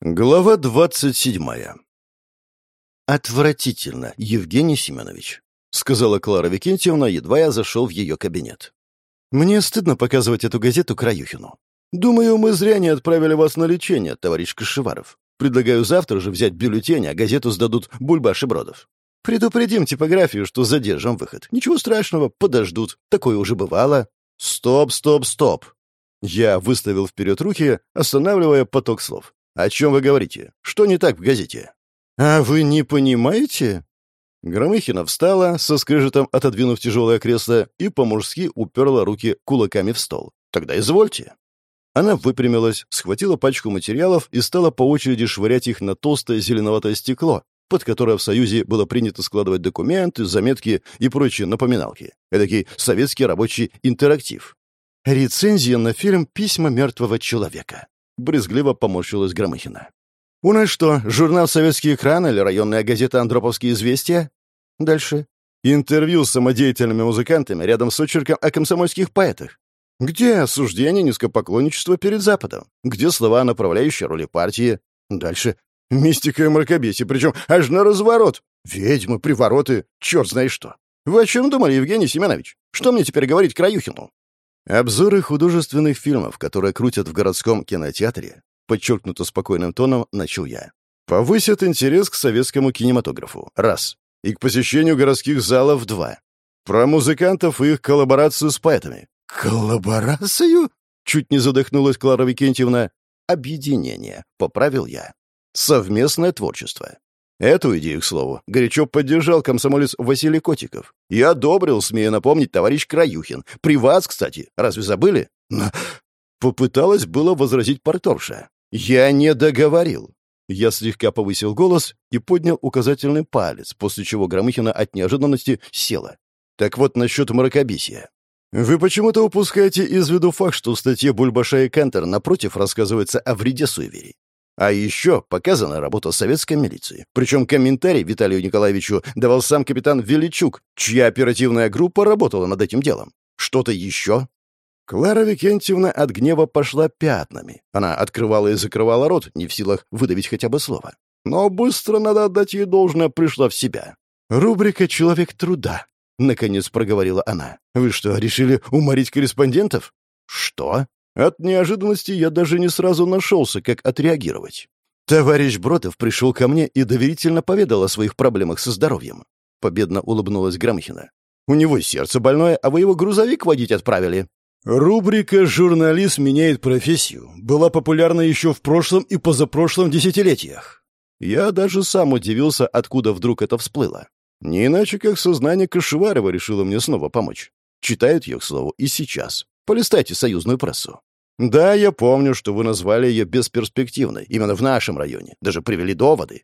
Глава двадцать седьмая. «Отвратительно, Евгений Семенович», — сказала Клара Викентьевна, едва я зашел в ее кабинет. «Мне стыдно показывать эту газету Краюхину. Думаю, мы зря не отправили вас на лечение, товарищ Кашеваров. Предлагаю завтра же взять бюллетень, а газету сдадут Бульбаш и Бродов. Предупредим типографию, что задержим выход. Ничего страшного, подождут. Такое уже бывало. Стоп, стоп, стоп!» Я выставил вперед руки, останавливая поток слов. «О чем вы говорите? Что не так в газете?» «А вы не понимаете?» Громыхина встала, со скрежетом отодвинув тяжелое кресло, и по-мужски уперла руки кулаками в стол. «Тогда извольте». Она выпрямилась, схватила пачку материалов и стала по очереди швырять их на толстое зеленоватое стекло, под которое в Союзе было принято складывать документы, заметки и прочие напоминалки. Эдакий советский рабочий интерактив. Рецензия на фильм «Письма мертвого человека». Брезгливо поморщилась Громыхина. «У нас что, журнал «Советский экран» или районная газета «Андроповские известия»?» Дальше. Интервью с самодеятельными музыкантами рядом с очерком о комсомольских поэтах. Где осуждение низкопоклонничества перед Западом? Где слова, направляющие роли партии? Дальше. Мистика и мракобесие, причем аж на разворот. Ведьмы, привороты, черт знает что. Вы о чем думали, Евгений Семенович? Что мне теперь говорить Краюхину? Обзоры художественных фильмов, которые крутят в городском кинотеатре, подчеркнуто спокойным тоном начал я. Повысят интерес к советскому кинематографу. Раз. И к посещению городских залов. Два. Про музыкантов и их коллаборацию с поэтами. «Коллаборацию?» — чуть не задохнулась Клара Викентьевна. «Объединение», — поправил я. «Совместное творчество. Эту идею, к слову, горячо поддержал комсомолец Василий Котиков. И одобрил, смею напомнить, товарищ Краюхин. При вас, кстати. Разве забыли? Но... Попыталась было возразить порторша. Я не договорил. Я слегка повысил голос и поднял указательный палец, после чего Громыхина от неожиданности села. Так вот, насчет мракобесия. Вы почему-то упускаете из виду факт, что в статье Бульбаша и Кантер напротив рассказывается о вреде суеверий. А еще показана работа советской милиции. Причем комментарий Виталию Николаевичу давал сам капитан Величук, чья оперативная группа работала над этим делом. Что-то еще? Клара Викентьевна от гнева пошла пятнами. Она открывала и закрывала рот, не в силах выдавить хотя бы слово. Но быстро, надо отдать ей должное, пришла в себя. «Рубрика «Человек труда», — наконец проговорила она. «Вы что, решили уморить корреспондентов?» «Что?» От неожиданности я даже не сразу нашелся, как отреагировать. Товарищ Бродов пришел ко мне и доверительно поведал о своих проблемах со здоровьем. Победно улыбнулась Громыхина. У него сердце больное, а вы его грузовик водить отправили. Рубрика «Журналист меняет профессию» была популярна еще в прошлом и позапрошлом десятилетиях. Я даже сам удивился, откуда вдруг это всплыло. Не иначе, как сознание Кашеварова решило мне снова помочь. Читают ее, к слову, и сейчас. Полистайте союзную прессу. Да, я помню, что вы назвали ее бесперспективной, именно в нашем районе. Даже привели доводы.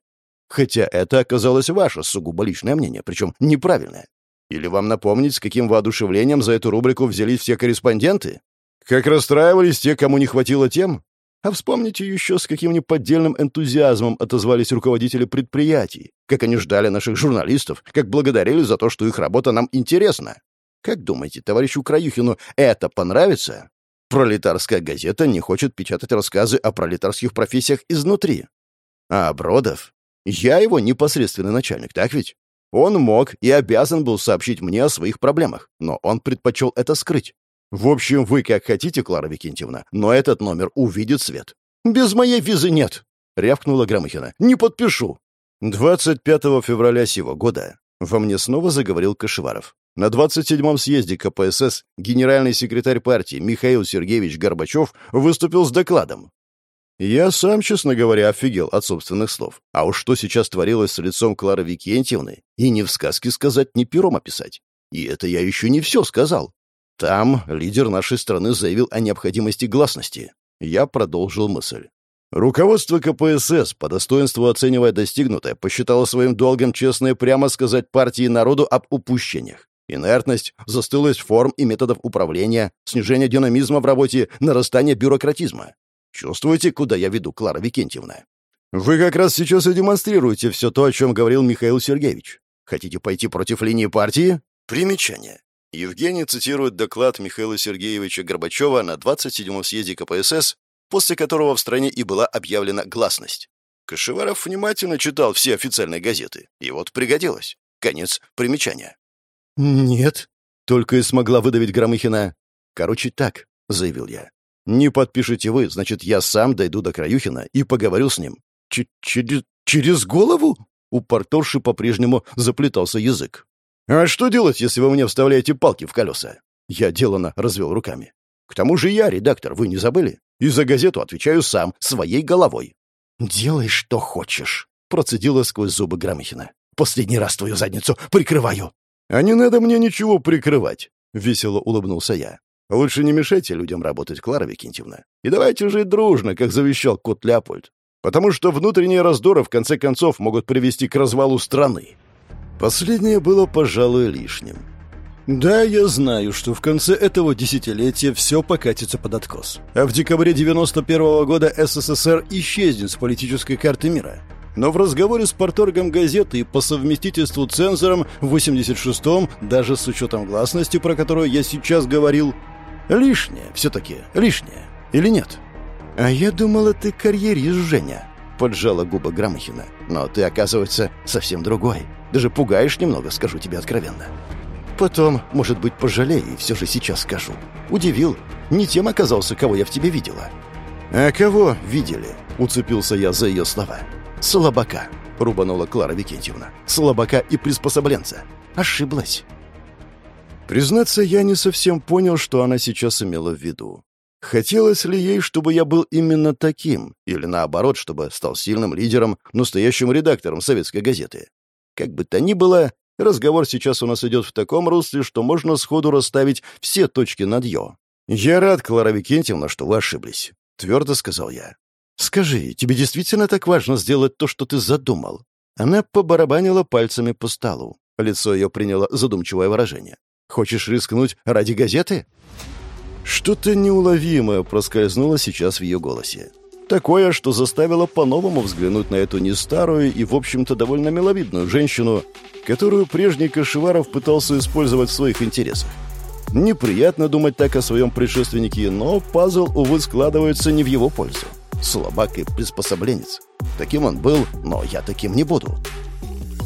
Хотя это оказалось ваше сугубо личное мнение, причем неправильное. Или вам напомнить, с каким воодушевлением за эту рубрику взялись все корреспонденты? Как расстраивались те, кому не хватило тем? А вспомните еще, с каким неподдельным энтузиазмом отозвались руководители предприятий, как они ждали наших журналистов, как благодарили за то, что их работа нам интересна. Как думаете, товарищу Краюхину это понравится? Пролетарская газета не хочет печатать рассказы о пролетарских профессиях изнутри. А Бродов? Я его непосредственный начальник, так ведь? Он мог и обязан был сообщить мне о своих проблемах, но он предпочел это скрыть. В общем, вы как хотите, Клара Викентьевна, но этот номер увидит свет. «Без моей визы нет!» — рявкнула Громыхина. «Не подпишу!» 25 февраля сего года во мне снова заговорил Кашеваров. На 27-м съезде КПСС генеральный секретарь партии Михаил Сергеевич Горбачев выступил с докладом. Я сам, честно говоря, офигел от собственных слов. А уж что сейчас творилось с лицом Клары Викентьевны, и ни в сказке сказать, ни пером описать. И это я еще не все сказал. Там лидер нашей страны заявил о необходимости гласности. Я продолжил мысль. Руководство КПСС, по достоинству оценивая достигнутое, посчитало своим долгом честно и прямо сказать партии и народу об упущениях. Инертность, застылость форм и методов управления, снижение динамизма в работе, нарастание бюрократизма. Чувствуете, куда я веду, Клара Викентьевна? Вы как раз сейчас и демонстрируете все то, о чем говорил Михаил Сергеевич. Хотите пойти против линии партии? Примечание. Евгений цитирует доклад Михаила Сергеевича Горбачева на 27-м съезде КПСС после которого в стране и была объявлена гласность. Кашеваров внимательно читал все официальные газеты, и вот пригодилось. Конец примечания. «Нет», — только и смогла выдавить Громыхина. «Короче, так», — заявил я. «Не подпишите вы, значит, я сам дойду до Краюхина и поговорю с ним». Ч «Через... через голову?» У порторши по-прежнему заплетался язык. «А что делать, если вы мне вставляете палки в колеса?» Я делано развел руками. «К тому же я редактор, вы не забыли? И за газету отвечаю сам, своей головой». «Делай, что хочешь», — процедила сквозь зубы Громыхина. «Последний раз твою задницу прикрываю». «А не надо мне ничего прикрывать», — весело улыбнулся я. «Лучше не мешайте людям работать, Клара Викентьевна. И давайте жить дружно, как завещал кот Леопольд. Потому что внутренние раздоры в конце концов могут привести к развалу страны». Последнее было, пожалуй, лишним. Да, я знаю, что в конце этого десятилетия все покатится под откос. А в декабре 91 -го года СССР исчезнет с политической карты мира. Но в разговоре с порторгом газеты и по совместительству цензором в 86-м, даже с учетом гласности, про которую я сейчас говорил, лишнее все-таки, лишнее. Или нет? А я думала, ты карьерист, Женя, поджала губы Громыхина. Но ты, оказывается, совсем другой. Даже пугаешь немного, скажу тебе откровенно. Потом, может быть, пожалею и все же сейчас скажу. Удивил. Не тем оказался, кого я в тебе видела. «А кого видели?» — уцепился я за ее слова. «Слабака», — рубанула Клара Викентьевна. «Слабака и приспособленца. Ошиблась». Признаться, я не совсем понял, что она сейчас имела в виду. Хотелось ли ей, чтобы я был именно таким, или наоборот, чтобы стал сильным лидером, настоящим редактором советской газеты? Как бы то ни было, Разговор сейчас у нас идет в таком русле, что можно сходу расставить все точки над «ё». «Я рад, Клара Викентьевна, что вы ошиблись», — твердо сказал я. «Скажи, тебе действительно так важно сделать то, что ты задумал?» Она побарабанила пальцами по столу. Лицо ее приняло задумчивое выражение. «Хочешь рискнуть ради газеты?» Что-то неуловимое проскользнуло сейчас в ее голосе. Такое, что заставило по-новому взглянуть на эту не старую и, в общем-то, довольно миловидную женщину, которую прежний Кашеваров пытался использовать в своих интересах. Неприятно думать так о своем предшественнике, но пазл, увы, складывается не в его пользу. Слабак и приспособленец. Таким он был, но я таким не буду.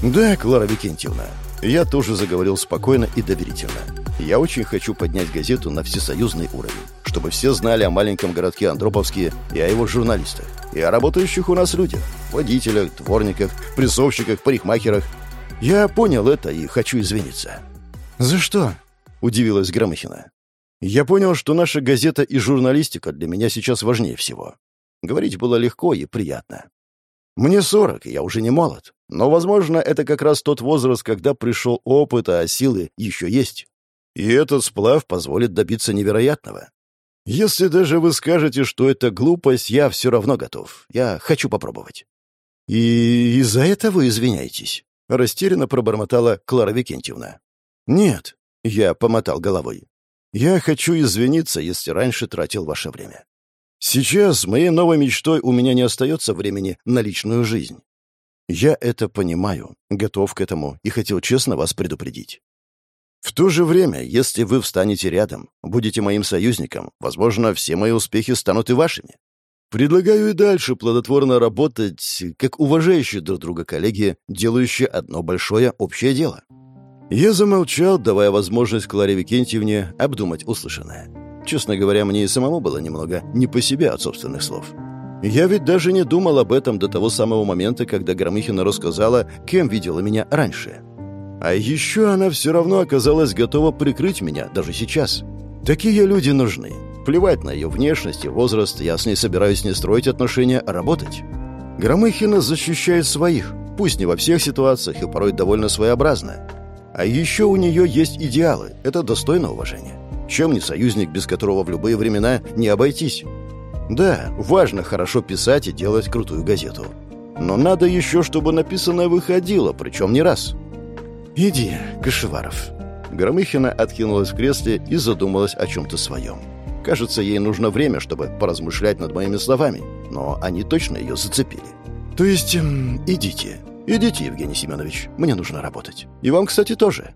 Да, Клара Викентьевна, я тоже заговорил спокойно и доверительно. Я очень хочу поднять газету на всесоюзный уровень, чтобы все знали о маленьком городке Андроповске и о его журналистах, и о работающих у нас людях, водителях, дворниках, прессовщиках, парикмахерах. Я понял это и хочу извиниться. «За что?» — удивилась Громыхина. «Я понял, что наша газета и журналистика для меня сейчас важнее всего. Говорить было легко и приятно. Мне сорок, я уже не молод. Но, возможно, это как раз тот возраст, когда пришел опыт, а силы еще есть. И этот сплав позволит добиться невероятного. Если даже вы скажете, что это глупость, я все равно готов. Я хочу попробовать». «И из-за этого вы извиняетесь?» — растерянно пробормотала Клара Викентьевна. «Нет», — я помотал головой. «Я хочу извиниться, если раньше тратил ваше время. Сейчас моей новой мечтой у меня не остается времени на личную жизнь. Я это понимаю, готов к этому и хотел честно вас предупредить. В то же время, если вы встанете рядом, будете моим союзником, возможно, все мои успехи станут и вашими. Предлагаю и дальше плодотворно работать, как уважающие друг друга коллеги, делающие одно большое общее дело. Я замолчал, давая возможность Кларе Викентьевне обдумать услышанное. Честно говоря, мне и самому было немного не по себе от собственных слов. Я ведь даже не думал об этом до того самого момента, когда Громыхина рассказала, кем видела меня раньше. А еще она все равно оказалась готова прикрыть меня, даже сейчас. Такие люди нужны. Плевать на ее внешность и возраст, я с ней собираюсь не строить отношения, а работать. Громыхина защищает своих, пусть не во всех ситуациях и порой довольно своеобразно. А еще у нее есть идеалы, это достойно уважения. Чем не союзник, без которого в любые времена не обойтись? Да, важно хорошо писать и делать крутую газету. Но надо еще, чтобы написанное выходило, причем не раз. «Иди, Кашеваров». Громыхина откинулась в кресле и задумалась о чем-то своем. Кажется, ей нужно время, чтобы поразмышлять над моими словами, но они точно ее зацепили. «То есть, эм, идите. Идите, Евгений Семенович. Мне нужно работать. И вам, кстати, тоже».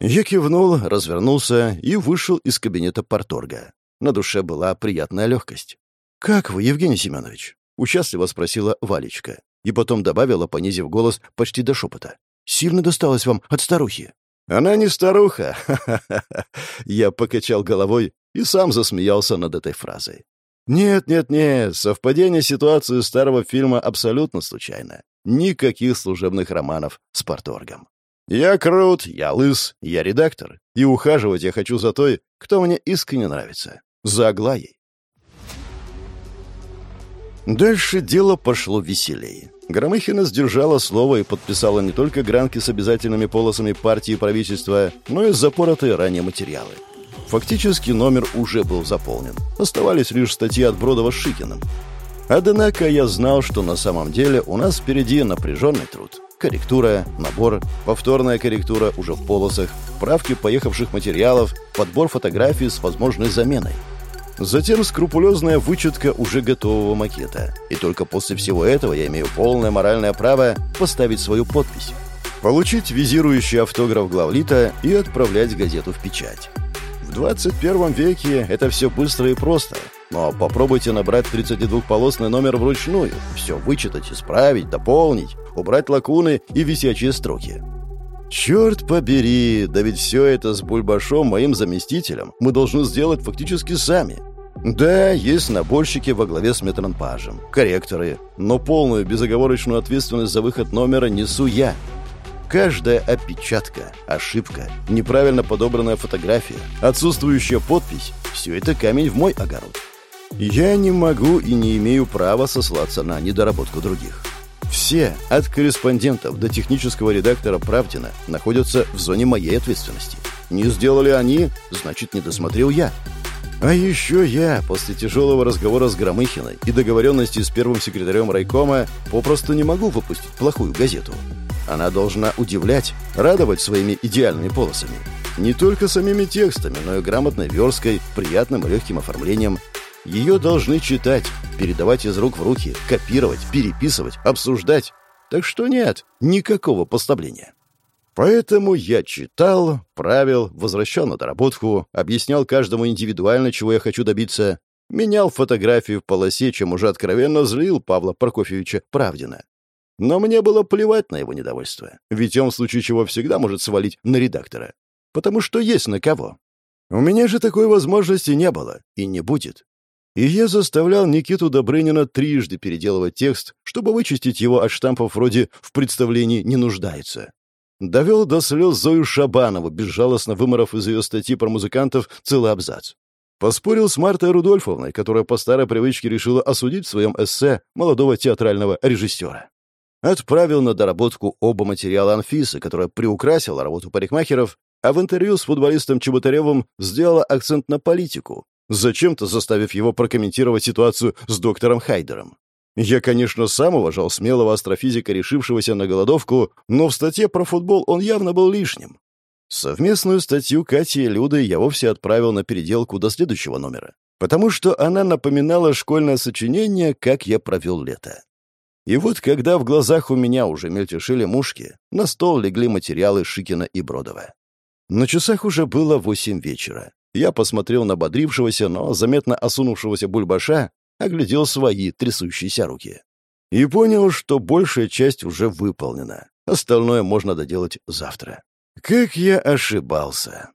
Я кивнул, развернулся и вышел из кабинета порторга. На душе была приятная легкость. «Как вы, Евгений Семенович?» — участливо спросила Валечка. И потом добавила, понизив голос почти до шепота. «Сильно досталось вам от старухи?» «Она не старуха!» Я покачал головой и сам засмеялся над этой фразой. «Нет, нет, нет, совпадение ситуации старого фильма абсолютно случайно. Никаких служебных романов с порторгом. Я крут, я лыс, я редактор, и ухаживать я хочу за той, кто мне искренне нравится. За Аглаей. Дальше дело пошло веселее. Громыхина сдержала слово и подписала не только гранки с обязательными полосами партии и правительства, но и запоротые ранее материалы. Фактически номер уже был заполнен. Оставались лишь статьи от Бродова с Шикиным. Однако я знал, что на самом деле у нас впереди напряженный труд. Корректура, набор, повторная корректура уже в полосах, правки поехавших материалов, подбор фотографий с возможной заменой. Затем скрупулезная вычетка уже готового макета. И только после всего этого я имею полное моральное право поставить свою подпись. Получить визирующий автограф главлита и отправлять газету в печать. В 21 веке это все быстро и просто. Но попробуйте набрать 32-полосный номер вручную. Все вычитать, исправить, дополнить, убрать лакуны и висячие строки. Черт побери, да ведь все это с Бульбашом, моим заместителем, мы должны сделать фактически сами. Да, есть наборщики во главе с метронпажем, корректоры, но полную безоговорочную ответственность за выход номера несу я. Каждая опечатка, ошибка, неправильно подобранная фотография, отсутствующая подпись – все это камень в мой огород. Я не могу и не имею права сослаться на недоработку других. Все, от корреспондентов до технического редактора Правдина, находятся в зоне моей ответственности. Не сделали они, значит, не досмотрел я. А еще я, после тяжелого разговора с Громыхиной и договоренности с первым секретарем райкома, попросту не могу выпустить плохую газету. Она должна удивлять, радовать своими идеальными полосами. Не только самими текстами, но и грамотной версткой, приятным и легким оформлением. Ее должны читать, передавать из рук в руки, копировать, переписывать, обсуждать. Так что нет, никакого поставления. Поэтому я читал, правил, возвращал на доработку, объяснял каждому индивидуально, чего я хочу добиться, менял фотографию в полосе, чем уже откровенно злил Павла Прокофьевича Правдина. Но мне было плевать на его недовольство, ведь он в случае чего всегда может свалить на редактора. Потому что есть на кого. У меня же такой возможности не было и не будет. И я заставлял Никиту Добрынина трижды переделывать текст, чтобы вычистить его от штампов вроде «в представлении не нуждается». Довел до слез Зою Шабанову, безжалостно выморов из ее статьи про музыкантов целый абзац. Поспорил с Мартой Рудольфовной, которая по старой привычке решила осудить в своем эссе молодого театрального режиссера. Отправил на доработку оба материала Анфисы, которая приукрасила работу парикмахеров, а в интервью с футболистом Чеботаревым сделала акцент на политику, зачем-то заставив его прокомментировать ситуацию с доктором Хайдером. Я, конечно, сам уважал смелого астрофизика, решившегося на голодовку, но в статье про футбол он явно был лишним. Совместную статью Кати и Люды я вовсе отправил на переделку до следующего номера, потому что она напоминала школьное сочинение «Как я провел лето». И вот когда в глазах у меня уже мельтешили мушки, на стол легли материалы Шикина и Бродова. На часах уже было восемь вечера. Я посмотрел на бодрившегося, но заметно осунувшегося бульбаша оглядел свои трясущиеся руки. И понял, что большая часть уже выполнена. Остальное можно доделать завтра. Как я ошибался.